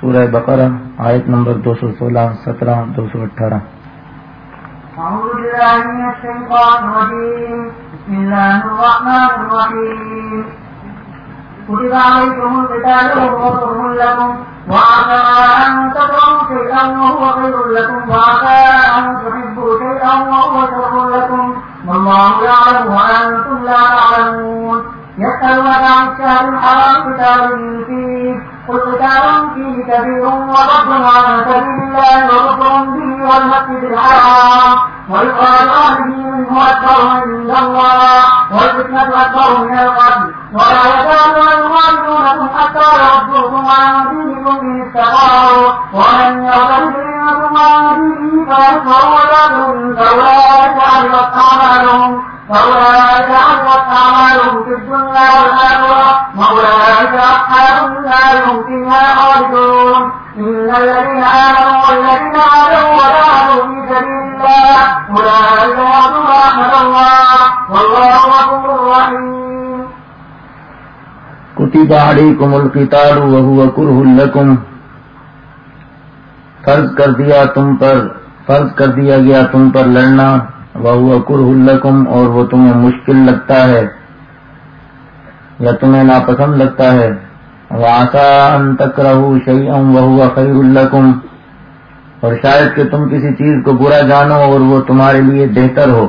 سورہ بقرہ، آیت نمبر دو سو سولہ، سترہ، دو سو اٹھارہ۔ أعوذ كتب عليكم القتال وهو كره لكم وعسى أن تكرهوا شيئا وهو خير لكم وعسى أن تحبوا شيئا وهو شر لكم والله يعلم وأنتم لا تعلمون۔ يسألونك عن الشهر الحرام قتال فيه قل قتال فيه كبير عن سبيل الله وكفر به والمسجد الحرام منه أكبر عند الله والفتنة أكبر من القتل ولا حتى يردوكم عن دينكم إن استطاعوا ومن يرتد منكم عن دينه فيكفر فأولئك أعمالهم فأولئك أعمالهم في الدنيا والآخرة وأولئك أصحاب النار هم فيها خالدون إن الذين آمنوا والذين هادوا وجاهدوا في سبيل الله أولئك يرجون رحمة الله والله غفور رحيم کتب علیکم القتال وهو کرہ لکم فرض کر دیا تم پر فرض کر دیا گیا تم پر لڑنا وہ کرہ لکم اور وہ تمہیں مشکل لگتا ہے۔ یا تمہیں ناپسند لگتا ہے۔ واسا ان رہو شعی ام وہ اور شاید کہ تم کسی چیز کو برا جانو اور وہ تمہارے لیے بہتر ہو۔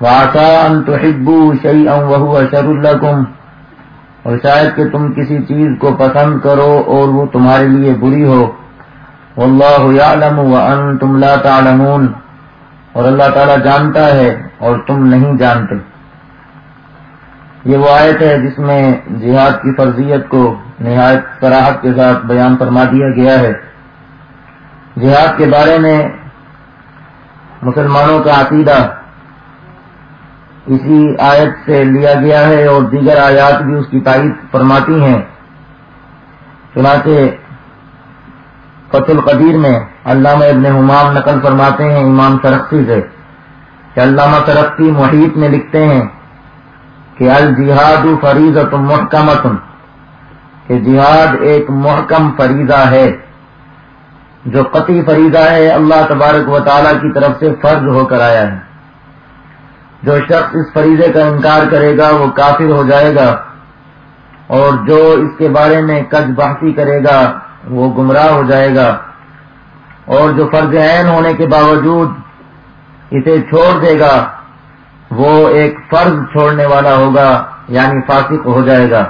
واسا ان تحبو شعی ام وہ شر اور شاید کہ تم کسی چیز کو پسند کرو اور وہ تمہارے لیے بری ہو۔ واللہ یعلم وانتم لا تعلمون۔ اور اللہ تعالیٰ جانتا ہے اور تم نہیں جانتے۔ یہ وہ آیت ہے جس میں جہاد کی فرضیت کو نہایت سراہد کے ساتھ بیان فرما دیا گیا ہے۔ جہاد کے بارے میں مسلمانوں کا عقیدہ اسی آیت سے لیا گیا ہے اور دیگر آیات بھی اس کی تائید فرماتی ہیں۔ چنانچہ فت القدیر میں علامہ ابن حمام نقل فرماتے ہیں، امام سرخی سے، کہ علامہ سرخی محیط میں لکھتے ہیں۔ کہ الجہاد فریض محکمت کہ جہاد ایک محکم فریضہ ہے۔ جو قطعی فریضہ ہے، اللہ تبارک و تعالی کی طرف سے فرض ہو کر آیا ہے۔ جو شخص اس فریضے کا انکار کرے گا، وہ کافر ہو جائے گا۔ اور جو اس کے بارے میں کج بحثی کرے گا، وہ گمراہ ہو جائے گا۔ اور جو فرض عین ہونے کے باوجود اسے چھوڑ دے گا وہ ایک فرض چھوڑنے والا ہوگا یعنی فاسق ہو جائے گا۔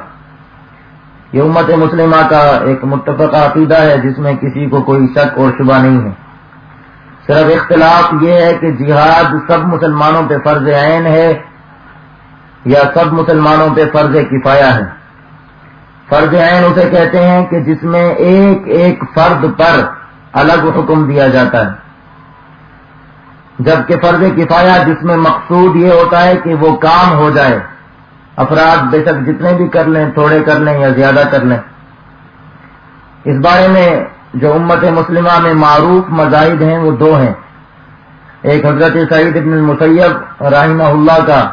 یہ امت مسلمہ کا ایک متفقہ عقیدہ ہے، جس میں کسی کو کوئی شک اور شبہ نہیں ہے۔ صرف اختلاف یہ ہے کہ جہاد سب مسلمانوں پہ فرض عین ہے یا سب مسلمانوں پہ فرض کفایا ہے۔ فرض عین اسے کہتے ہیں کہ جس میں ایک ایک فرد پر الگ حکم دیا جاتا ہے۔ جبکہ فرض کفایا جس میں مقصود یہ ہوتا ہے کہ وہ کام ہو جائے۔ افراد بے شک جتنے بھی کر لیں، تھوڑے کر لیں یا زیادہ کر لیں۔ اس بارے میں جو امت مسلمہ میں معروف مذاہب ہیں، وہ دو ہیں۔ ایک حضرت سعید ابن المسیب رحمہ اللہ کا،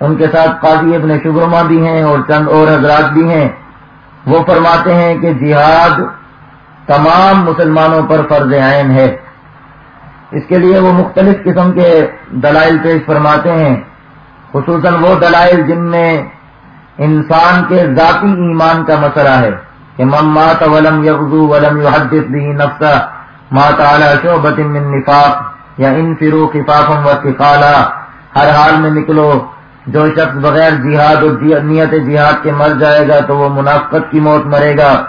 ان کے ساتھ قاضی ابن شبرما بھی ہیں اور چند اور حضرات بھی ہیں۔ وہ فرماتے ہیں کہ جہاد تمام مسلمانوں پر فرض عین ہے۔ اس کے لیے وہ مختلف قسم کے دلائل پیش فرماتے ہیں۔ خصوصاً وہ دلائل جن میں انسان کے ذاتی ایمان کا مسئلہ ہے کہ مم مات ولم یغزو ولم یحدث به نفسا مات على شعبت من نفاق یا ان فرو خفافم و ثقالا ہر حال میں نکلو، جو شخص بغیر جہاد اور جی- نیت جہاد کے مر جائے گا تو وہ منافقت کی موت مرے گا۔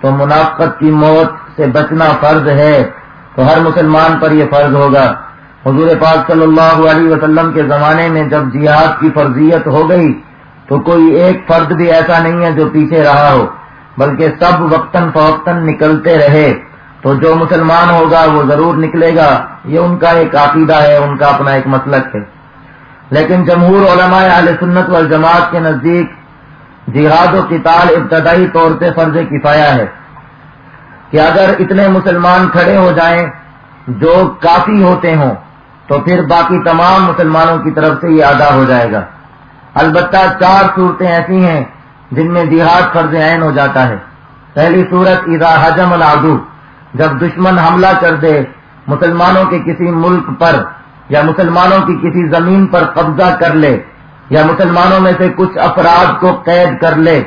تو منافقت کی موت سے بچنا فرض ہے۔ تو ہر مسلمان پر یہ فرض ہوگا۔ حضور پاک صلی اللہ علیہ وسلم کے زمانے میں جب جہاد کی فرضیت ہو گئی، تو کوئی ایک فرد بھی ایسا نہیں ہے جو پیچھے رہا ہو، بلکہ سب وقتاً فوقتاً نکلتے رہے۔ تو جو مسلمان ہوگا، وہ ضرور نکلے گا۔ یہ ان کا ایک عقیدہ ہے، ان کا اپنا ایک مسلک ہے۔ لیکن جمہور علماء اہل سنت والجماعت کے نزدیک جہاد و قتال ابتدائی طور سے فرض کفایا ہے۔ کہ اگر اتنے مسلمان کھڑے ہو جائیں جو کافی ہوتے ہوں، تو پھر باقی تمام مسلمانوں کی طرف سے یہ ادا ہو جائے گا۔ البتہ چار صورتیں ایسی ہیں جن میں جہاد فرض عین ہو جاتا ہے۔ پہلی صورت، اذا حجم العدو، جب دشمن حملہ کر دے مسلمانوں کے کسی ملک پر یا مسلمانوں کی کسی زمین پر قبضہ کر لے یا مسلمانوں میں سے کچھ افراد کو قید کر لے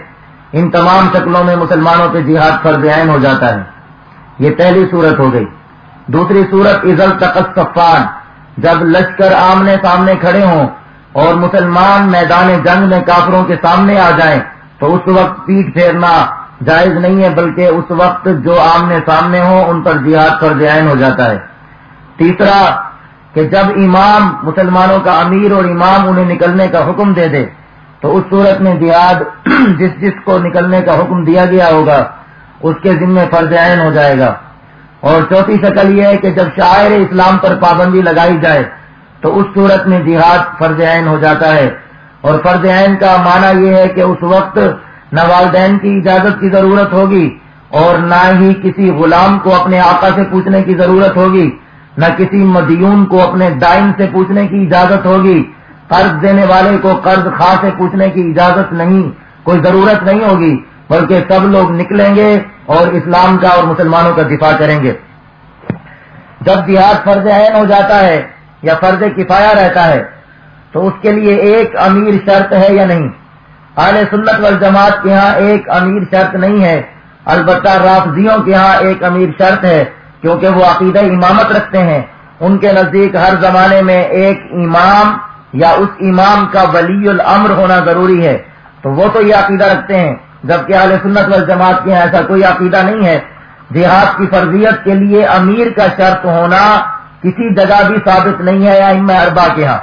ان تمام شکلوں میں مسلمانوں پہ جہاد فرض عین ہو جاتا ہے۔ یہ پہلی صورت ہو گئی۔ دوسری صورت عزل تقت صفان جب لشکر آمنے سامنے کھڑے ہوں اور مسلمان میدان جنگ میں کافروں کے سامنے آ جائیں، تو اس وقت پیٹ پھیرنا جائز نہیں ہے، بلکہ اس وقت جو آمنے سامنے ہوں، ان پر جہاد فرض عین ہو جاتا ہے۔ تیسرا، کہ جب امام، مسلمانوں کا امیر اور امام انہیں نکلنے کا حکم دے دے تو اس صورت میں جہاد جس جس کو نکلنے کا حکم دیا گیا ہوگا، اس کے ذمے فرض عین ہو جائے گا۔ اور چوتھی شکل یہ ہے کہ جب شاعر اسلام پر پابندی لگائی جائے، تو اس صورت میں جہاد فرض عین ہو جاتا ہے۔ اور فرض عین کا معنی یہ ہے کہ اس وقت نہ والدین کی اجازت کی ضرورت ہوگی، اور نہ ہی کسی غلام کو اپنے آقا سے پوچھنے کی ضرورت ہوگی، نہ کسی مدیون کو اپنے دائن سے پوچھنے کی اجازت ہوگی۔ قرض دینے والے کو قرض خاص سے پوچھنے کی اجازت نہیں، کوئی ضرورت نہیں ہوگی، بلکہ سب لوگ نکلیں گے اور اسلام کا اور مسلمانوں کا دفاع کریں گے۔ جب دیہات فرض عین ہو جاتا ہے یا فرض کفایا رہتا ہے، تو اس کے لیے ایک امیر شرط ہے یا نہیں؟ اہل سنت والجماعت کے ہاں ایک امیر شرط نہیں ہے، البتہ رافضیوں کے ہاں ایک امیر شرط ہے، کیونکہ وہ عقیدہ امامت رکھتے ہیں۔ ان کے نزدیک ہر زمانے میں ایک امام یا اس امام کا ولی الامر ہونا ضروری ہے، تو وہ تو یہ عقیدہ رکھتے ہیں، جبکہ اہل سنت والجماعت کے ایسا کوئی عقیدہ نہیں ہے۔ دیہات کی فرضیت کے لیے امیر کا شرط ہونا کسی جگہ بھی ثابت نہیں ہے یا اربا کے ہاں۔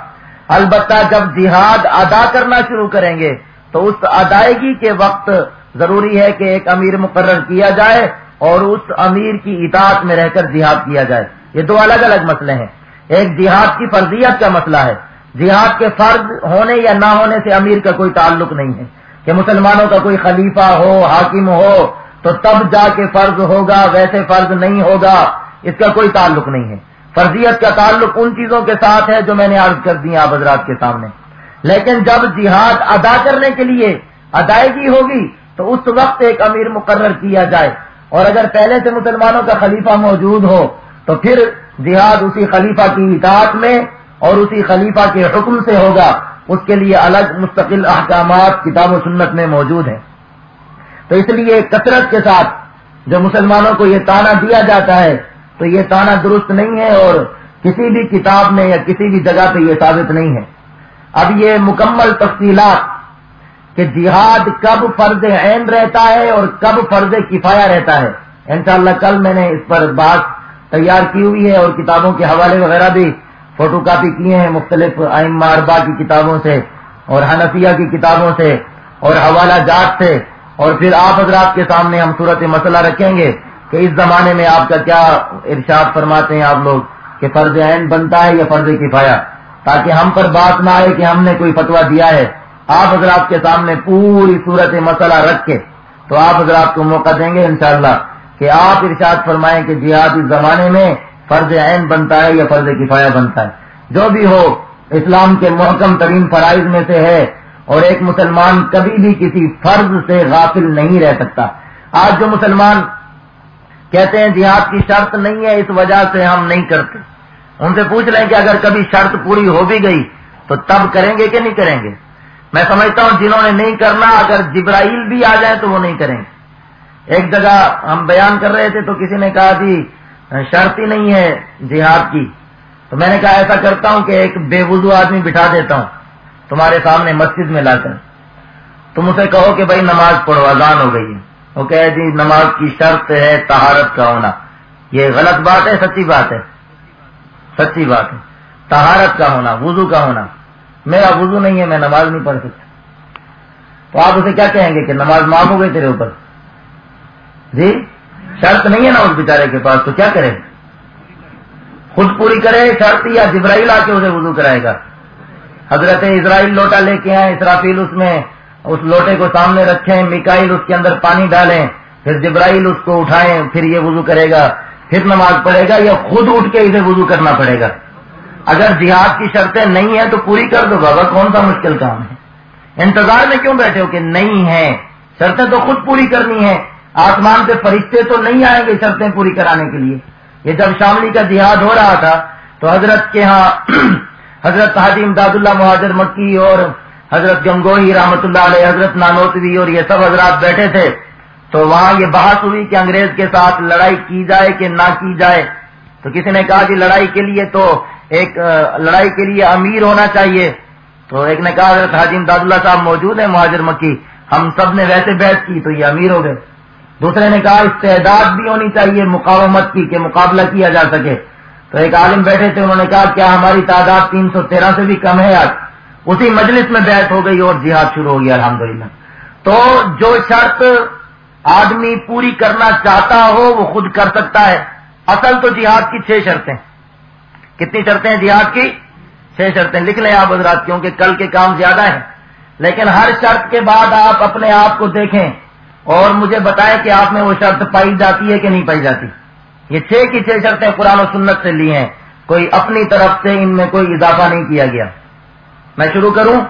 البتہ جب جہاد ادا کرنا شروع کریں گے، تو اس ادائیگی کے وقت ضروری ہے کہ ایک امیر مقرر کیا جائے اور اس امیر کی اطاعت میں رہ کر جہاد کیا جائے۔ یہ دو الگ الگ مسئلے ہیں۔ ایک جہاد کی فرضیت کا مسئلہ ہے جہاد کے فرض ہونے یا نہ ہونے سے امیر کا کوئی تعلق نہیں ہے۔ کہ مسلمانوں کا کوئی خلیفہ ہو، حاکم ہو، تو تب جا کے فرض ہوگا، ویسے فرض نہیں ہوگا، اس کا کوئی تعلق نہیں ہے۔ فرضیت کا تعلق ان چیزوں کے ساتھ ہے جو میں نے عرض کر دی آپ حضرات کے سامنے۔ لیکن جب جہاد ادا کرنے کے لیے ادائیگی ہوگی، تو اس وقت ایک امیر مقرر کیا جائے۔ اور اگر پہلے سے مسلمانوں کا خلیفہ موجود ہو، تو پھر جہاد اسی خلیفہ کی اطاعت میں اور اسی خلیفہ کے حکم سے ہوگا، اس کے لیے الگ مستقل احکامات کتاب و سنت میں موجود ہیں۔ تو اس لیے کثرت کے ساتھ جو مسلمانوں کو یہ تانا دیا جاتا ہے، تو یہ تانا درست نہیں ہے اور کسی بھی کتاب میں یا کسی بھی جگہ پہ یہ ثابت نہیں ہے۔ اب یہ مکمل تفصیلات کہ جہاد کب فرض عین رہتا ہے اور کب فرض کفایا رہتا ہے۔ انشاءاللہ کل میں نے اس پر بات تیار کی ہوئی ہے اور کتابوں کے حوالے وغیرہ بھی فوٹو کاپی کیے ہیں مختلف آئم اربا کی کتابوں سے اور حنفیہ کی کتابوں سے اور حوالہ جات سے اور پھر آپ حضرات کے سامنے ہم صورت مسئلہ رکھیں گے کہ اس زمانے میں آپ کا کیا ارشاد فرماتے ہیں آپ لوگ کہ فرض عین بنتا ہے یا فرض کفایا تاکہ ہم پر بات نہ آئے کہ ہم نے کوئی فتوا دیا ہے۔ آپ حضرات کے سامنے پوری صورت مسئلہ رکھ کے تو آپ حضرات کو موقع دیں گے انشاءاللہ کہ آپ ارشاد فرمائیں کہ جہاد اس زمانے میں فرض عین بنتا ہے یا فرض کفایا بنتا ہے۔ جو بھی ہو، اسلام کے محکم ترین فرائض میں سے ہے اور ایک مسلمان کبھی بھی کسی فرض سے غافل نہیں رہ سکتا۔ آج جو مسلمان کہتے ہیں جہاد کی شرط نہیں ہے، اس وجہ سے ہم نہیں کرتے۔ ان سے پوچھ لیں کہ اگر کبھی شرط پوری ہو بھی گئی تو تب کریں گے کہ نہیں کریں گے؟ میں سمجھتا ہوں جنہوں نے نہیں کرنا، اگر جبرائیل بھی آ جائے تو وہ نہیں کریں گے۔ ایک جگہ ہم بیان کر رہے تھے تو کسی نے کہا جی شرط ہی نہیں ہے جہاد کی۔ تو میں نے کہا ایسا کرتا ہوں کہ ایک بے وضو آدمی بٹھا دیتا ہوں۔ تمہارے سامنے مسجد میں لا کر تم اسے کہو کہ بھائی نماز پڑھو، اذان ہو گئی۔ وہ کہے جی نماز کی شرط ہے تہارت کا ہونا۔ یہ غلط بات ہے، سچی بات ہے۔ سچی بات ہے۔ تہارت کا ہونا، وضو کا ہونا۔ میرا وضو نہیں ہے، میں نماز نہیں پڑھ سکتا۔ تو آپ اسے کیا کہیں گے کہ نماز معاف ہو گئی تیرے اوپر؟ جی؟ شرط نہیں ہے نا اس بیچارے کے پاس، تو کیا کرے؟ خود پوری کرے شرط یا جبرائیل آ کے اسے وضو کرائے گا؟ حضرت اسرائیل لوٹا لے کے آئے، اسرافیل اس میں اس لوٹے کو سامنے رکھیں مکائل اس کے اندر پانی ڈالیں، پھر جبرائیل اس کو اٹھائیں، پھر یہ وضو کرے گا۔ پھر نماز پڑھے گا یا خود اٹھ کے اسے وضو کرنا پڑے گا؟ اگر جہاد کی شرطیں نہیں ہیں تو پوری کر دو بابا، کون سا مشکل کام ہے؟ انتظار میں کیوں بیٹھے ہو کہ نہیں ہے شرطیں تو خود پوری کرنی ہے آسمان پہ فرشتے تو نہیں آئیں گے شرطیں پوری کرانے کے لیے۔ یہ جب شاملی کا جہاد ہو رہا تھا، تو حضرت کے ہاں حضرت حاجی امداد اللہ مہاجر مکی اور حضرت گنگوئی رحمت اللہ علیہ، حضرت نانوتوی اور یہ سب حضرات بیٹھے تھے۔ تو وہاں یہ بحث ہوئی کہ انگریز کے ساتھ لڑائی کی جائے کہ نہ کی جائے۔ تو کسی نے کہا کہ لڑائی کے لیے تو ایک لڑائی کے لیے امیر ہونا چاہیے۔ تو ایک نے کہا حضرت حاجی امداد اللہ صاحب موجود ہیں مہاجر مکی، ہم سب نے ویسے بحث کی تو یہ امیر ہو گئے۔ دوسرے نے کہا استعداد بھی ہونی چاہیے مقامت کی، کہ مقابلہ کیا جا سکے۔ تو ایک عالم بیٹھے تھے، انہوں نے کہا، کیا ہماری تعداد تین سو تیرہ سے بھی کم ہے آج؟ اسی مجلس میں بیعت ہو گئی اور جہاد شروع ہو گیا، الحمدللہ۔ تو جو شرط آدمی پوری کرنا چاہتا ہو، وہ خود کر سکتا ہے۔ اصل تو جہاد کی چھ شرطیں۔ کتنی شرطیں ہیں جہاد کی؟ چھ شرطیں۔ لکھ لیں آپ حضرات، کیونکہ کل کے کام زیادہ ہیں۔ لیکن ہر شرط کے بعد آپ اپنے آپ کو دیکھیں۔ اور مجھے بتائیں کہ آپ میں وہ شرط پائی جاتی ہے کہ نہیں پائی جاتی؟ یہ چھ کی چھ شرطیں قرآن و سنت سے لی ہیں۔ کوئی اپنی طرف سے ان میں کوئی اضافہ نہیں کیا گیا۔ میں شروع کروں؟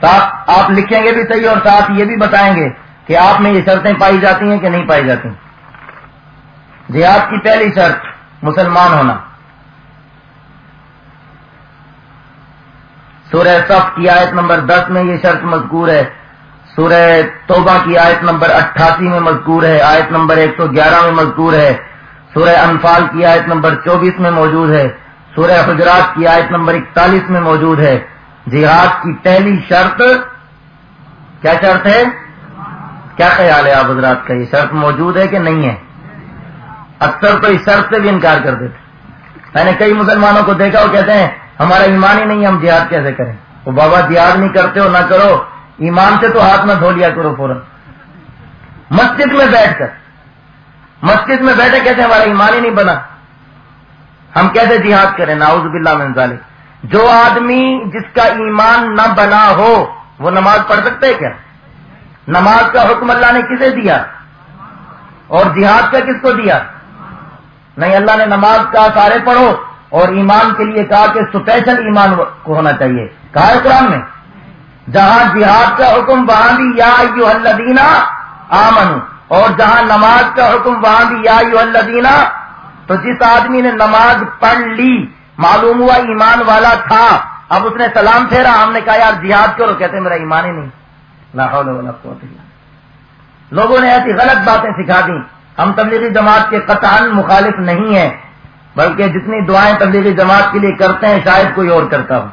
ساتھ آپ لکھیں گے بھی صحیح اور ساتھ یہ بھی بتائیں گے کہ آپ میں یہ شرطیں پائی جاتی ہیں کہ نہیں پائی جاتی۔ جہاد کی پہلی شرط، مسلمان ہونا۔ سورہ صف کی آیت نمبر دس میں یہ شرط مذکور ہے۔ سورہ توبہ کی آیت نمبر اٹھاسی میں مذکور ہے، آیت نمبر ایک سو گیارہ میں مذکور ہے۔ سورہ انفال کی آیت نمبر چوبیس میں موجود ہے۔ سورہ حجرات کی آیت نمبر اکتالیس میں موجود ہے۔ جہاد کی پہلی شرط کیا شرط ہے؟ کیا خیال ہے آپ حضرات کا؟ یہ شرط موجود ہے کہ نہیں ہے؟ اکثر تو اس شرط سے بھی انکار کر دیتے میں نے کئی مسلمانوں کو دیکھا، وہ کہتے ہیں، ہمارا ایمان ہی نہیں، ہم جہاد کیسے کریں؟ وہ بابا جہاد نہیں کرتے ہو نہ کرو۔ ایمان سے تو ہاتھ میں دھو لیا کرو فوراً۔ مسجد میں بیٹھ کر۔ مسجد میں بیٹھے کہتے ہمارا ایمان ہی نہیں بنا؟ ہم کیسے جہاد کریں؟ ناؤز باللہ من ذالک۔ جو آدمی جس کا ایمان نہ بنا ہو، وہ نماز پڑھ سکتے کیا؟ نماز کا حکم اللہ نے کسے دیا؟ اور جہاد کا کس کو دیا؟ نہیں، اللہ نے نماز کا سارے پڑھو اور ایمان کے لیے کہا کہ اسپیشل ایمان کو ہونا چاہیے۔ کہا ہے قرآن میں۔ جہاں جہاد کا حکم وہاں بھی یا یو اللہ دینا آمن اور جہاں نماز کا حکم وہاں بھی یا یو اللہ دینا تو جس آدمی نے نماز پڑھ لی، معلوم ہوا ایمان والا تھا، اب اس نے سلام پھیرا، ہم نے کہا، یار جہاد کرو کہتے میرا ایمان ہی نہیں۔ لاہور لوگوں نے ایسی غلط باتیں سکھا دی ہم تبلیغی جماعت کے قطان مخالف نہیں ہیں، بلکہ جتنی دعائیں تبلیغی جماعت کے لیے کرتے ہیں، شاید کوئی اور کرتا ہو۔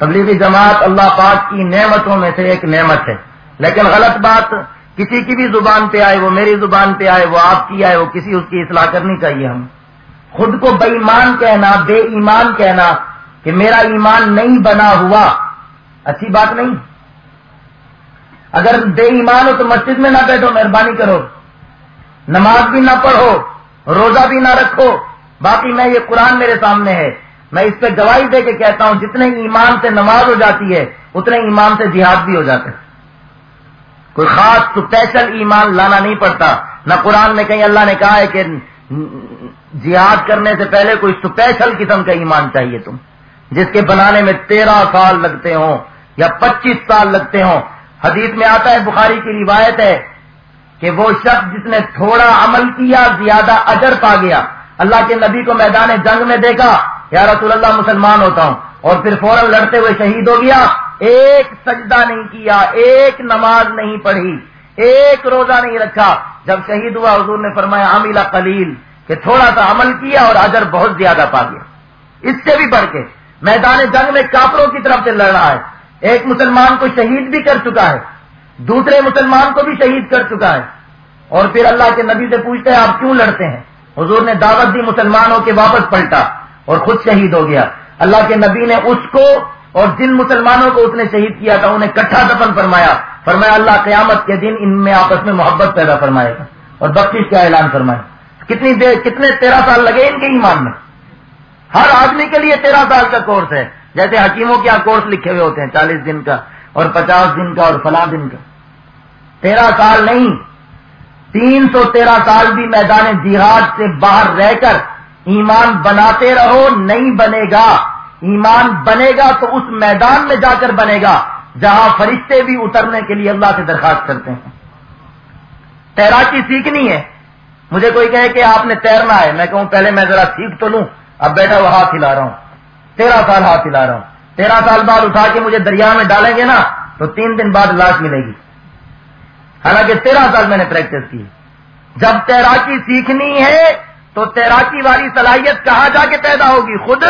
تبلیغی جماعت اللہ پاک کی نعمتوں میں سے ایک نعمت ہے۔ لیکن غلط بات، کسی کی بھی زبان پہ آئے، وہ میری زبان پہ آئے، وہ آپ کی آئے، وہ کسی اس کی اصلاح کرنی چاہیے ہم۔ خود کو بے ایمان کہنا، بے ایمان کہنا کہ میرا ایمان نہیں بنا ہوا، اچھی بات نہیں۔ اگر بے ایمان ہو تو مسجد میں نہ بیٹھو، مہربانی کرو۔ نماز بھی نہ پڑھو، روزہ بھی نہ رکھو۔ باقی میں یہ قرآن میرے سامنے ہے۔ میں اس پہ گواہی دے کے کہتا ہوں، جتنے ایمان سے نماز ہو جاتی ہے، اتنے ایمان سے جہاد بھی ہو جاتے کوئی خاص اسپیشل ایمان لانا نہیں پڑتا۔ نہ قرآن میں کہیں اللہ نے کہا ہے کہ جہاد کرنے سے پہلے کوئی اسپیشل قسم کا ایمان چاہیے تم، جس کے بنانے میں تیرہ سال لگتے ہوں یا پچیس سال لگتے ہوں۔ حدیث میں آتا ہے، بخاری کی روایت ہے کہ وہ شخص جس نے تھوڑا عمل کیا، زیادہ اجر پا گیا۔ اللہ کے نبی کو میدان جنگ میں دیکھا۔ یا رسول اللہ، مسلمان ہوتا ہوں۔ اور پھر فوراً لڑتے ہوئے شہید ہو گیا۔ ایک سجدہ نہیں کیا، ایک نماز نہیں پڑھی، ایک روزہ نہیں رکھا۔ جب شہید ہوا، حضور نے فرمایا، عاملہ قلیل، کہ تھوڑا سا عمل کیا اور اجر بہت زیادہ پا گیا۔ اس سے بھی بڑھ کے میدان جنگ میں کافروں کی طرف سے لڑ رہا ہے۔ ایک مسلمان کو شہید بھی کر چکا ہے، دوسرے مسلمان کو بھی شہید کر چکا ہے۔ اور پھر اللہ کے نبی سے پوچھتے ہیں، آپ کیوں لڑتے ہیں؟ حضور نے دعوت دی مسلمانوں کے واپس پلٹا۔ اور خود شہید ہو گیا۔ اللہ کے نبی نے اس کو اور جن مسلمانوں کو اس نے شہید کیا تھا، انہیں کٹھا دفن فرمایا۔ فرمایا، اللہ قیامت کے دن ان میں آپس میں محبت پیدا فرمائے گا۔ اور بخش کا اعلان فرمائے کتنی دیر کتنے تیرہ سال لگے ان کے ایمان میں؟ ہر آدمی کے لیے تیرہ سال کا کورس ہے۔ جیسے حکیموں کے یہاں کورس لکھے ہوئے ہوتے ہیں، چالیس دن کا اور پچاس دن کا اور فلاں دن کا۔ تیرہ سال نہیں، تین سو تیرہ سال بھی میدان جہاد سے باہر رہ کر ایمان بناتے رہو، نہیں بنے گا۔ ایمان بنے گا تو اس میدان میں جا کر بنے گا، جہاں فرشتے بھی اترنے کے لیے اللہ سے درخواست کرتے ہیں۔ تیراکی سیکھنی ہے۔ مجھے کوئی کہے کہ آپ نے تیرنا ہے، میں کہوں پہلے میں ذرا سیکھ تو لوں۔ اب بیٹھا وہ ہاتھ ہلا رہا ہوں۔ تیرہ سال ہاتھ ہلا رہا ہوں۔ تیرہ سال بعد اٹھا کے مجھے دریا میں ڈالیں گے نا، تو تین دن بعد لاش ملے گی۔ حالانکہ تیرہ سال میں نے پریکٹس کی۔ جب تیراکی سیکھنی ہے تو تیراکی والی صلاحیت کہاں جا کے پیدا ہوگی خود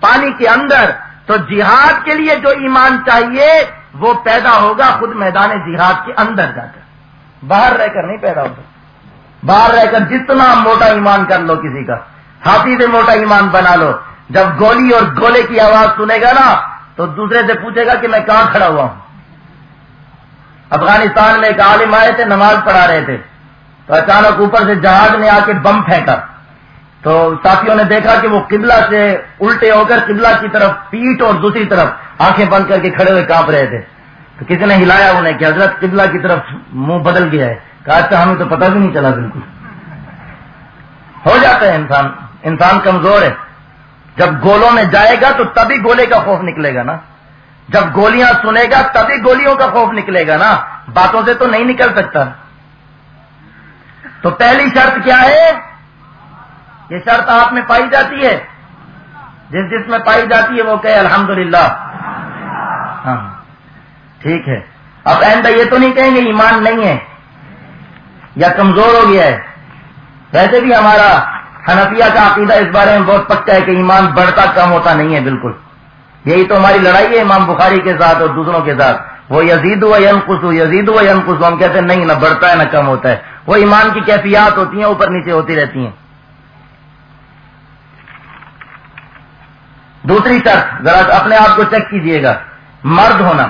پانی کے اندر۔ تو جہاد کے لیے جو ایمان چاہیے، وہ پیدا ہوگا خود میدان جہاد کے اندر جا کر۔ باہر رہ کر نہیں پیدا ہوگا باہر رہ کر جتنا موٹا ایمان کر لو کسی کا ہاتھی سے موٹا ایمان بنا لو۔ جب گولی اور گولے کی آواز سنے گا نا، تو دوسرے سے پوچھے گا کہ میں کہاں کھڑا ہوا ہوں۔ افغانستان میں ایک عالم آئے تھے، نماز پڑھا رہے تھے۔ تو اچانک اوپر سے جہاز نے آ کے بم پھینکا۔ تو ساتھیوں نے دیکھا کہ وہ قبلہ سے الٹے ہو کر قبلہ کی طرف پیٹ اور دوسری طرف آنکھیں بند کر کے کھڑے ہوئے کانپ رہے تھے۔ تو کسی نے ہلایا انہیں کہ حضرت قبلہ کی طرف منہ بدل گیا ہے۔ کہا اچھا ہمیں تو پتہ بھی نہیں چلا بالکل۔ ہو جاتا ہے انسان۔ انسان کمزور ہے۔ جب گولوں میں جائے گا تو تبھی گولے کا خوف نکلے گا نا۔ جب گولیاں سنے گا تبھی گولیوں کا خوف نکلے گا نا۔ باتوں سے تو نہیں نکل سکتا۔ تو پہلی شرط کیا ہے؟ یہ شرط آپ میں پائی جاتی ہے۔ جس جس میں پائی جاتی ہے وہ کہ الحمد للہ ہاں۔ ٹھیک ہے۔ اب آئندہ یہ تو نہیں کہیں گے ایمان نہیں ہے۔ یا کمزور ہو گیا ہے۔ ویسے بھی ہمارا حنفیہ کا عقیدہ اس بارے میں بہت پکا ہے کہ ایمان بڑھتا کم ہوتا نہیں ہے، بالکل۔ یہی تو ہماری لڑائی ہے امام بخاری کے ساتھ اور دوسروں کے ساتھ۔ وہ یزید و یم کسو یزید و یم کسو ہم کہتے ہیں نہیں، نہ بڑھتا ہے، نہ کم ہوتا ہے۔ وہ ایمان کی کیفیات ہوتی ہیں، اوپر نیچے ہوتی رہتی ہیں۔ دوسری شرط، ذرا اپنے آپ کو چیک کیجیے گا، مرد ہونا۔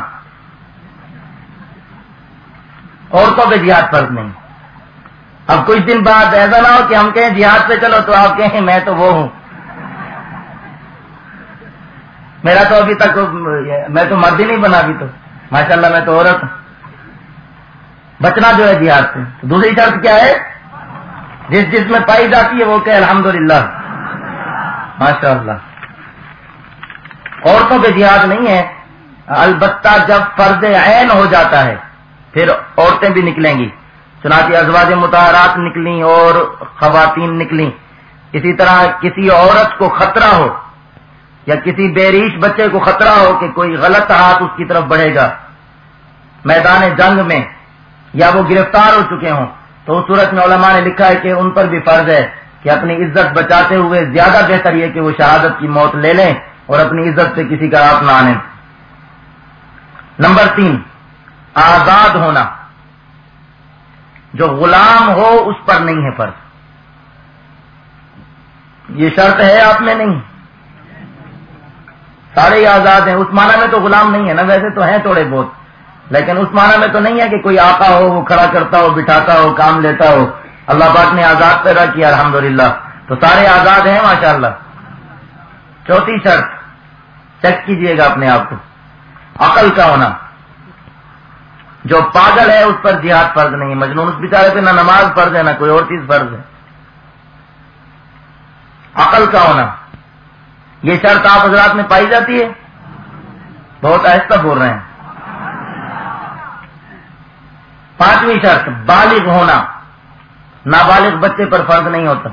عورتوں پہ جہاد فرض نہیں۔ اب کچھ دن بعد ایسا نہ ہو کہ ہم کہیں جہاد پہ چلو تو آپ کہیں میں تو وہ ہوں۔ میرا تو ابھی تک، میں تو مرد ہی نہیں بنا ابھی تو۔ ماشاء اللہ میں تو عورت بچنا جو ہے جہاد سے۔ تو دوسری شرط کیا ہے؟ جس جس میں پائی جاتی ہے وہ کہ الحمد للہ ماشاء اللہ عورتوں پہ جہاد نہیں ہے۔ البتہ جب فرض عین ہو جاتا ہے، پھر عورتیں بھی نکلیں گی۔ چنانچہ ازواج متحرات نکلیں اور خواتین نکلیں۔ اسی طرح کسی عورت کو خطرہ ہو یا کسی بیریش بچے کو خطرہ ہو کہ کوئی غلط ہاتھ اس کی طرف بڑھے گا، میدان جنگ میں یا وہ گرفتار ہو چکے ہوں، تو اس صورت میں علماء نے لکھا ہے کہ ان پر بھی فرض ہے کہ اپنی عزت بچاتے ہوئے زیادہ بہتر یہ کہ وہ شہادت کی موت لے لیں اور اپنی عزت سے کسی کا ہاتھ نہ آنے۔ نمبر تین، آزاد ہونا۔ جو غلام ہو، اس پر نہیں ہے فرض۔ یہ شرط ہے آپ میں نہیں۔ سارے ہی آزاد ہیں۔ اس معنی میں تو غلام نہیں ہے نا، ویسے تو ہیں تھوڑے بہت۔ لیکن اس معنی میں تو نہیں ہے کہ کوئی آقا ہو، وہ کھڑا کرتا ہو، بٹھاتا ہو، کام لیتا ہو۔ اللہ پاک نے آزاد پیدا کیا، الحمدللہ۔ تو سارے آزاد ہیں ماشاء اللہ چوتھی شرط، چیک کیجیے گا اپنے آپ کو۔ عقل کا ہونا۔ جو پاگل ہے، اس پر جہاد فرض نہیں ہے۔ مجنون اس بیچارے پہ نہ نماز فرض ہے، نہ کوئی اور چیز فرض ہے۔ عقل کا ہونا۔ یہ شرط آپ حضرات میں پائی جاتی ہے۔ بہت آہستہ بول رہے ہیں۔ پانچویں شرط، بالغ ہونا۔ نابالغ بچے پر فرض نہیں ہوتا۔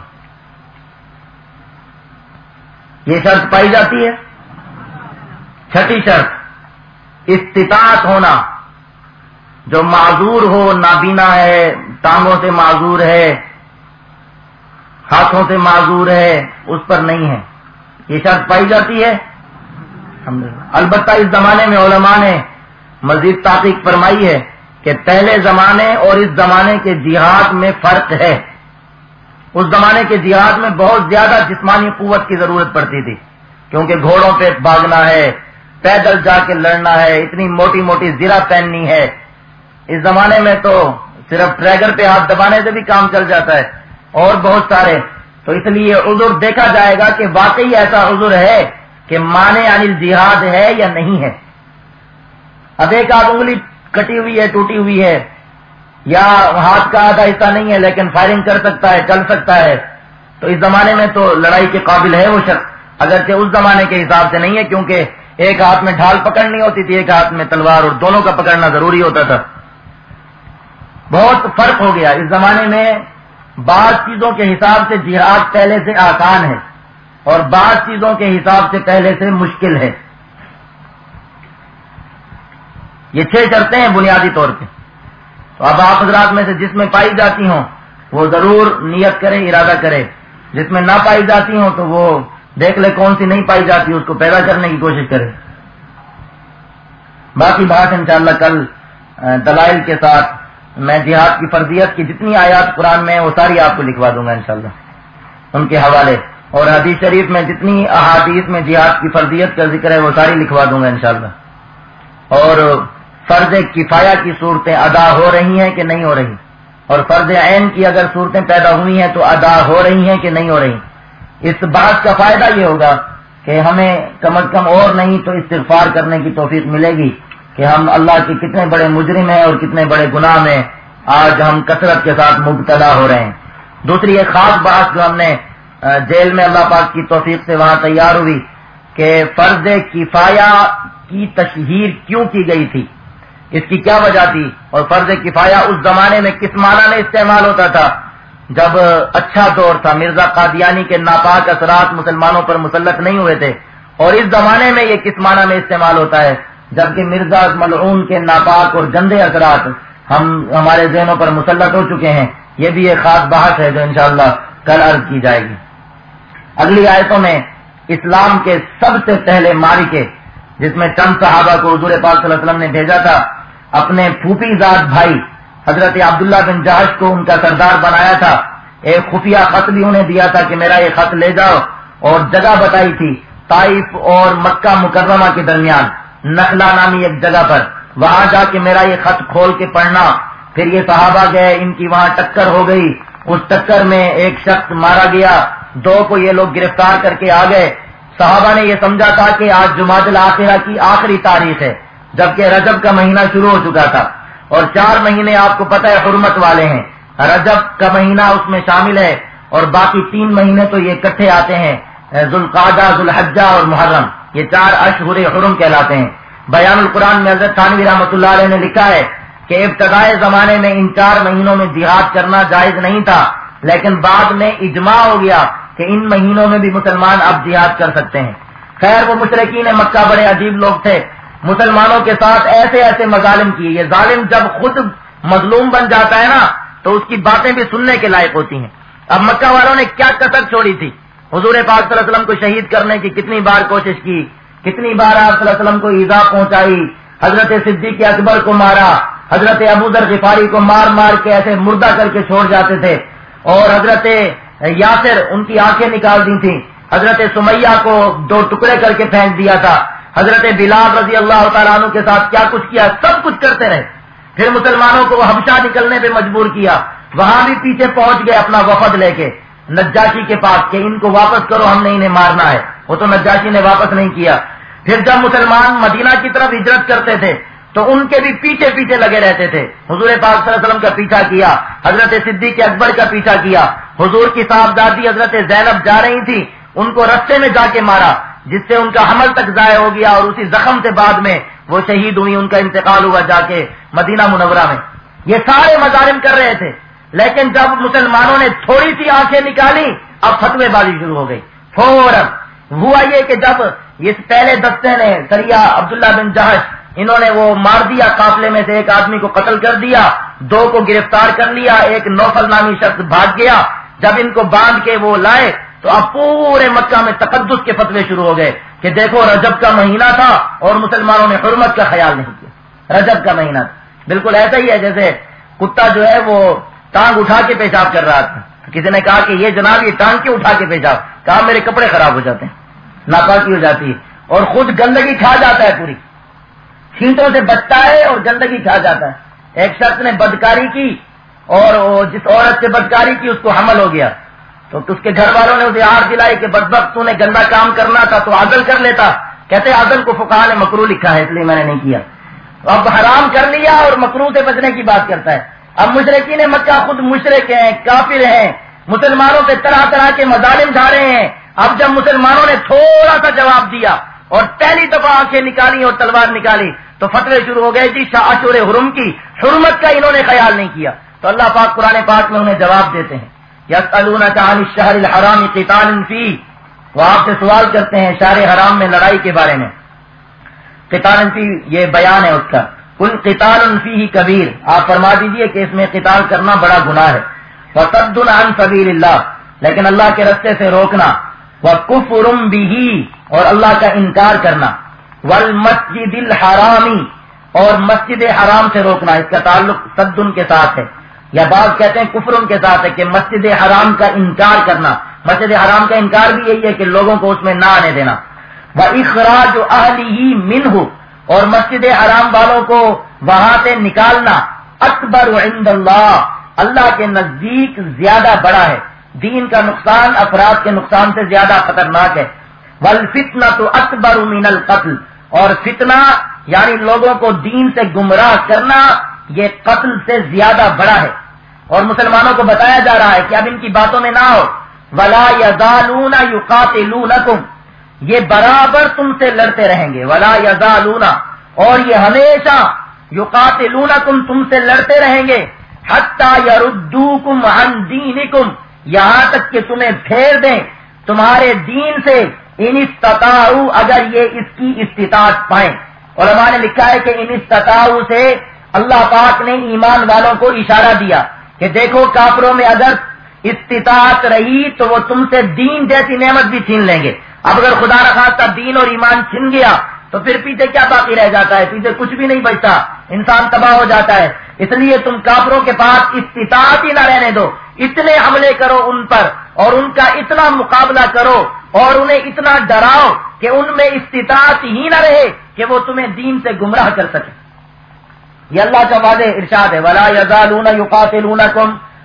یہ شرط پائی جاتی ہے۔ چھٹی شرط، استطاعت ہونا۔ جو معذور ہو، نابینا ہے، ٹانگوں سے معذور ہے، ہاتھوں سے معذور ہے، اس پر نہیں ہے۔ یہ شرط پائی جاتی ہے۔ البتہ اس زمانے میں علماء نے مزید تحقیق فرمائی ہے کہ پہلے زمانے اور اس زمانے کے جہاد میں فرق ہے۔ اس زمانے کے جہاد میں بہت زیادہ جسمانی قوت کی ضرورت پڑتی تھی، کیونکہ گھوڑوں پہ بھاگنا ہے، پیدل جا کے لڑنا ہے، اتنی موٹی موٹی زیرہ پہننی ہے۔ اس زمانے میں تو صرف ٹریگر پہ ہاتھ دبانے سے بھی کام چل جاتا ہے اور بہت سارے تو اس لیے عذر دیکھا جائے گا کہ واقعی ایسا عذر ہے کہ مانے انل یعنی جہاد ہے یا نہیں ہے۔ اب ایک آدھ انگلی کٹی ہوئی ہے، ٹوٹی ہوئی ہے۔ یا ہاتھ کا آدھا حصہ نہیں ہے، لیکن فائرنگ کر سکتا ہے، چل سکتا ہے۔ تو اس زمانے میں تو لڑائی کے قابل ہے وہ شخص۔ اگرچہ اس زمانے کے حساب سے نہیں ہے، کیونکہ ایک ہاتھ میں ڈھال پکڑنی ہوتی تھی، ایک ہاتھ میں تلوار اور دونوں کا پکڑنا ضروری ہوتا تھا۔ بہت فرق ہو گیا۔ اس زمانے میں بعض چیزوں کے حساب سے جہاد پہلے سے آسان ہے اور بعض چیزوں کے حساب سے پہلے سے مشکل ہے۔ یہ چھ شرطیں ہیں بنیادی طور پہ۔ تو اب آپ حضرات میں سے جس میں پائی جاتی ہوں، وہ ضرور نیت کرے ارادہ کرے جس میں نہ پائی جاتی ہوں، تو وہ دیکھ لے کون سی نہیں پائی جاتی، اس کو پیدا کرنے کی کوشش کرے باقی بات انشاءاللہ کل دلائل کے ساتھ میں جہاد کی فرضیت کی جتنی آیات قرآن میں وہ ساری آپ کو لکھوا دوں گا انشاءاللہ۔ ان کے حوالے۔ اور حدیث شریف میں جتنی احادیث میں جہاد کی فرضیت کا ذکر ہے، وہ ساری لکھوا دوں گا انشاءاللہ۔ اور فرض کفایہ کی صورتیں ادا ہو رہی ہیں کہ نہیں ہو رہی؟ اور فرض عین کی اگر صورتیں پیدا ہوئی ہیں تو ادا ہو رہی ہیں کہ نہیں ہو رہی؟ اس بات کا فائدہ یہ ہوگا کہ ہمیں کم از کم اور نہیں تو استغفار کرنے کی توفیق ملے گی۔ کہ ہم اللہ کے کتنے بڑے مجرم ہیں اور کتنے بڑے گناہ میں آج ہم کثرت کے ساتھ مبتلا ہو رہے ہیں۔ دوسری ایک خاص بات جو ہم نے جیل میں اللہ پاک کی توفیق سے وہاں تیار ہوئی کہ فرض کفایا کی تشہیر کیوں کی گئی تھی؟ اس کی کیا وجہ تھی؟ اور فرض کفایا اس زمانے میں کس معنی میں استعمال ہوتا تھا؟ جب اچھا دور تھا، مرزا قادیانی کے ناپاک اثرات مسلمانوں پر مسلط نہیں ہوئے تھے، اور اس زمانے میں یہ کس معنی میں استعمال ہوتا ہے؟ جبکہ مرزا ملعون کے ناپاک اور گندے اثرات ہم ہمارے ذہنوں پر مسلط ہو چکے ہیں۔ یہ بھی ایک خاص بحث ہے جو انشاءاللہ کل عرض کی جائے گی۔ اگلی آیتوں میں اسلام کے سب سے پہلے ماری کے جس میں چند صحابہ کو حضور پاک صلی اللہ علیہ وسلم نے بھیجا تھا، اپنے پھوپھی زاد بھائی، حضرت عبداللہ بن جہش کو ان کا سردار بنایا تھا۔ ایک خفیہ خط بھی انہیں دیا تھا کہ میرا یہ خط لے جاؤ، اور جگہ بتائی تھی، طائف اور مکہ مکرمہ کے درمیان۔ نخلا نامی ایک جگہ پر۔ وہاں جا کے میرا یہ خط کھول کے پڑھنا۔ پھر یہ صحابہ گئے، ان کی وہاں ٹکر ہو گئی۔ اس ٹکر میں ایک شخص مارا گیا۔ دو کو یہ لوگ گرفتار کر کے آ گئے۔ صحابہ نے یہ سمجھا تھا کہ آج جماعت الآخرہ کی آخری تاریخ ہے، جبکہ رجب کا مہینہ شروع ہو چکا تھا۔ اور چار مہینے آپ کو پتہ ہے حرمت والے ہیں۔ رجب کا مہینہ اس میں شامل ہے۔ اور باقی تین مہینے تو یہ کٹھے آتے ہیں ذوالقادہ ذوالحجہ اور محرم۔ یہ چار اشہر حرم کہلاتے ہیں۔ بیان القرآن میں حضرت تھانوی رحمۃ اللہ علیہ نے لکھا ہے کہ ابتدائے زمانے میں ان چار مہینوں میں جہاد کرنا جائز نہیں تھا، لیکن بعد میں اجماع ہو گیا کہ ان مہینوں میں بھی مسلمان اب جہاد کر سکتے ہیں۔ خیر، وہ مشرقین مکہ بڑے عجیب لوگ تھے۔ مسلمانوں کے ساتھ ایسے ایسے مظالم کیے۔ یہ ظالم جب خود مظلوم بن جاتا ہے نا، تو اس کی باتیں بھی سننے کے لائق ہوتی ہیں۔ اب مکہ والوں نے کیا کسر چھوڑی تھی؟ حضور پاک صلی اللہ علیہ وسلم کو شہید کرنے کی کتنی بار کوشش کی، کتنی بار آپ صلی اللہ علیہ وسلم کو ایزا پہنچائی، حضرت صدیق اکبر کو مارا، حضرت ابودر غفاری کو مار مار کے ایسے مردہ کر کے چھوڑ جاتے تھے۔ اور حضرت یاسر ان کی آنکھیں نکال دی تھیں۔ حضرت سمیہ کو دو ٹکڑے کر کے پھینک دیا تھا۔ حضرت بلال رضی اللہ تعالیٰ عنہ کے ساتھ کیا کچھ کیا، سب کچھ کرتے رہے۔ پھر مسلمانوں کو حبشہ نکلنے پہ مجبور کیا۔ وہاں بھی پیچھے پہنچ گئے اپنا وفد لے کے۔ نجاشی کے پاس کہ ان کو واپس کرو، ہم نے انہیں مارنا ہے۔ وہ تو نجاشی نے واپس نہیں کیا۔ پھر جب مسلمان مدینہ کی طرف ہجرت کرتے تھے، تو ان کے بھی پیچھے پیچھے لگے رہتے تھے۔ حضور پاک صلی اللہ علیہ وسلم کا پیچھا کیا، حضرت صدیق اکبر کا پیچھا کیا۔ حضور کی صاحبزادی حضرت زینب جا رہی تھی، ان کو رستے میں جا کے مارا، جس سے ان کا حمل تک ضائع ہو گیا اور اسی زخم سے بعد میں وہ شہید ہوئی ان کا انتقال ہوا جا کے مدینہ منورہ میں۔ یہ سارے مظالم کر رہے تھے۔ لیکن جب مسلمانوں نے تھوڑی سی آنکھیں نکالی، اب فتوے بازی شروع ہو گئی۔ فوراً ہوا یہ کہ جب اس پہلے دستے نے سریا عبداللہ بن جہش، انہوں نے وہ مار دیا، قافلے میں سے ایک آدمی کو قتل کر دیا، دو کو گرفتار کر لیا، ایک نوفل نامی شخص بھاگ گیا۔ جب ان کو باندھ کے وہ لائے، تو اب پورے مکہ میں تقدس کے فتوے شروع ہو گئے کہ دیکھو رجب کا مہینہ تھا اور مسلمانوں نے حرمت کا خیال نہیں کیا۔ رجب کا مہینہ تھا۔ بالکل ایسا ہی ہے جیسے کتا جو ہے وہ ٹانگ اٹھا کے پیشاب کر رہا تھا۔ کسی نے کہا کہ یہ جناب یہ ٹانگ کیوں اٹھا کے پیشاب؟ کہا میرے کپڑے خراب ہو جاتے ہیں، ناپاکی ہو جاتی ہے اور خود گندگی کھا جاتا ہے پوری۔ چھینٹوں سے بچتا ہے اور گندگی کھا جاتا ہے۔ ایک شخص نے بدکاری کی اور جس عورت سے بدکاری کی اس کو حمل ہو گیا۔ تو اس کے گھر والوں نے اسے ہار دلائی کہ بدبخت تو نے گندا کام کرنا تھا تو عدل کر لیتا۔ کہتے عدل کو فکا نے مکرو لکھا ہے، اس لیے میں نے نہیں کیا۔ اب حرام کر لیا اور مکرو سے بچنے کی بات کرتا ہے۔ اب مشرقی نے مکہ خود مشرق ہیں، کافر ہیں۔ مسلمانوں پہ طرح طرح کے مظالم جا رہے ہیں۔ اب جب مسلمانوں نے تھوڑا سا جواب دیا اور پہلی دفعہ آنکھیں نکالی اور تلوار نکالی، تو فتوے شروع ہو گئے جی شاشور حرم کی۔ حرمت کا انہوں نے خیال نہیں کیا۔ تو اللہ پاک قرآن پاک میں انہیں جواب دیتے ہیں۔ یس عن شہر الحرام قتال فی۔ وہ آپ سے سوال کرتے ہیں شہر حرام میں لڑائی کے بارے میں۔ قتال فی یہ بیان ہے اس کا۔ کل قتال فی ہی کبیر۔ آپ فرما دیجیے کہ اس میں قتال کرنا بڑا گناہ ہے۔ وسد عن سبیل اللہ لیکن اللہ کے رستے سے روکنا۔ وہ کفرم بھی اور اللہ کا انکار کرنا۔ ول مسجد الحرامی اور مسجد حرام سے روکنا۔ اس کا تعلق سدن کے ساتھ ہے۔ یا بعض کہتے ہیں کفر کے ساتھ ہے کہ مسجد حرام کا انکار کرنا۔ مسجد حرام کا انکار بھی یہی ہے کہ لوگوں کو اس میں نہ آنے دینا۔ وہ اخراج اہلی ہی من ہو اور مسجد حرام والوں کو وہاں سے نکالنا اکبر عند اللہ۔ اللہ کے نزدیک زیادہ بڑا ہے۔ دین کا نقصان، افراد کے نقصان سے زیادہ خطرناک ہے۔ ول فتنا تو اکبر من القتل۔ اور فتنہ یعنی لوگوں کو دین سے گمراہ کرنا، یہ قتل سے زیادہ بڑا ہے۔ اور مسلمانوں کو بتایا جا رہا ہے کہ اب ان کی باتوں میں نہ ہو۔ ولا یزالون یقاتلونکم یہ برابر تم سے لڑتے رہیں گے۔ ولا یزالون اور یہ ہمیشہ یقاتلونکم تم سے لڑتے رہیں گے۔ حتی یردوکم عن دینکم یہاں تک کہ تمہیں پھیر دیں۔ تمہارے دین سے ان استطاعو، اگر یہ اس کی استطاعت پائیں۔ اور ہمارے لکھا ہے کہ ان استطاعو سے اللہ پاک نے ایمان والوں کو اشارہ دیا کہ دیکھو کافروں میں اگر استطاعت رہی تو وہ تم سے دین جیسی نعمت بھی چھین لیں گے۔ اب اگر خدا نخواستہ دین اور ایمان چھن گیا، تو پھر پیچھے کیا باقی رہ جاتا ہے؟ پیچھے کچھ بھی نہیں بچتا۔ انسان تباہ ہو جاتا ہے۔ اس لیے تم کافروں کے پاس استطاعت ہی نہ رہنے دو۔ اتنے حملے کرو ان پر اور ان کا اتنا مقابلہ کرو اور انہیں اتنا ڈراؤ کہ ان میں استطاعت ہی نہ رہے کہ وہ تمہیں دین سے گمراہ کر سکے یہ اللہ کا وعدے ارشاد ہے۔ ولا یزالون یقاتلون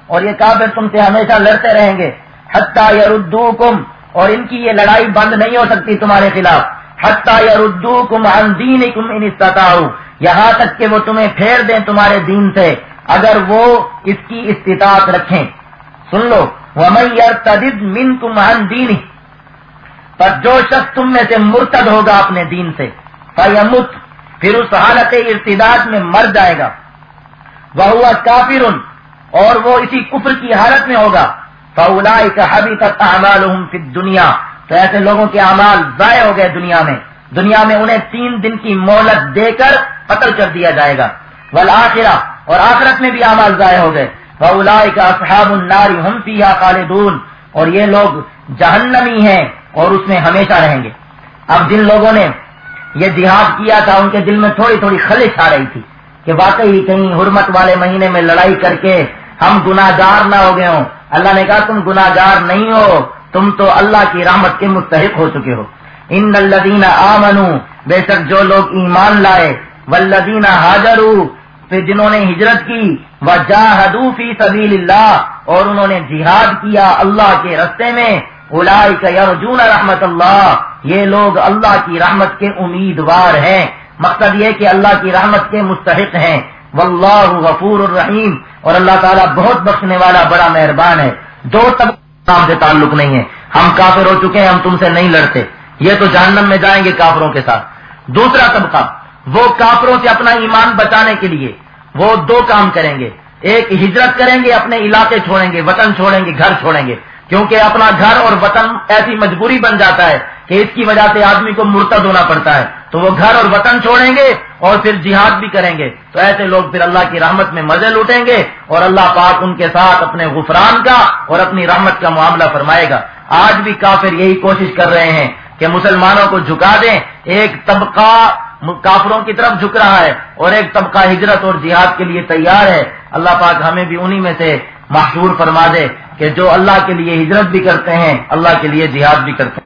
اور یہ کافر تم سے ہمیشہ لڑتے رہیں گے۔ حتیٰ یردوکم اور ان کی یہ لڑائی بند نہیں ہو سکتی تمہارے خلاف. حتیٰ یردوکم عن دینکم ان استطاعو. یہاں تک کہ وہ تمہیں پھیر دیں تمہارے دین سے، اگر وہ اس کی استطاعت رکھیں۔ سن لو، ومن یرتدد منکم عن پر جو شخص تم میں سے مرتد ہوگا اپنے دین سے فیمت پھر اس حالت ارتداد میں مر جائے گا۔ وہ ہوا کافر۔ اور وہ اسی کفر کی حالت میں ہوگا۔ فولا کا حبی تک دنیا تو ایسے لوگوں کے اعمال ضائع ہو گئے دنیا میں۔ دنیا میں انہیں تین دن کی مہلت دے کر قتل کر دیا جائے گا۔ ولآخرہ اور آخرت میں بھی اعمال ضائع ہو گئے۔ فولا اصحاب الناری ہم پیا خالدون۔ اور یہ لوگ جہنمی ہیں اور اس میں ہمیشہ رہیں گے۔ اب جن لوگوں نے یہ جہاد کیا تھا، ان کے دل میں تھوڑی تھوڑی خلش آ رہی تھی کہ واقعی کہیں حرمت والے مہینے میں لڑائی کر کے ہم گناگار نہ ہو گئے ہوں۔ اللہ نے کہا، تم گناگار نہیں ہو، تم تو اللہ کی رحمت کے مستحق ہو چکے ہو۔ ان الدین آ بے شک جو لوگ ایمان لائے ولدین حاضر پھر جنہوں نے ہجرت کی وہ جاہدو فی سبیل اللہ اور انہوں نے جہاد کیا اللہ کے رستے میں یرجون رحمت اللہ۔ یہ لوگ اللہ کی رحمت کے امیدوار ہیں۔ مقصد یہ کہ اللہ کی رحمت کے مستحق ہیں۔ واللہ غفور الرحیم۔ اور اللہ تعالیٰ بہت بخشنے والا، بڑا مہربان ہے۔ دو طبقہ سے تعلق نہیں ہے۔ ہم کافر ہو چکے ہیں، ہم تم سے نہیں لڑتے۔ یہ تو جہنم میں جائیں گے کافروں کے ساتھ۔ دوسرا طبقہ، وہ کافروں سے اپنا ایمان بچانے کے لیے وہ دو کام کریں گے۔ ایک ہجرت کریں گے، اپنے علاقے چھوڑیں گے، وطن چھوڑیں گے، گھر چھوڑیں گے۔ کیونکہ اپنا گھر اور وطن ایسی مجبوری بن جاتا ہے کہ اس کی وجہ سے آدمی کو مرتد ہونا پڑتا ہے۔ تو وہ گھر اور وطن چھوڑیں گے اور پھر جہاد بھی کریں گے۔ تو ایسے لوگ پھر اللہ کی رحمت میں مزے لوٹیں گے اور اللہ پاک ان کے ساتھ اپنے غفران کا اور اپنی رحمت کا معاملہ فرمائے گا۔ آج بھی کافر یہی کوشش کر رہے ہیں کہ مسلمانوں کو جھکا دیں۔ ایک طبقہ کافروں کی طرف جھک رہا ہے اور ایک طبقہ ہجرت اور جہاد کے لیے تیار ہے۔ اللہ پاک ہمیں بھی انہی میں سے محصور فرما دے کہ جو اللہ کے لیے ہجرت بھی کرتے ہیں، اللہ کے لیے جہاد بھی کرتے ہیں۔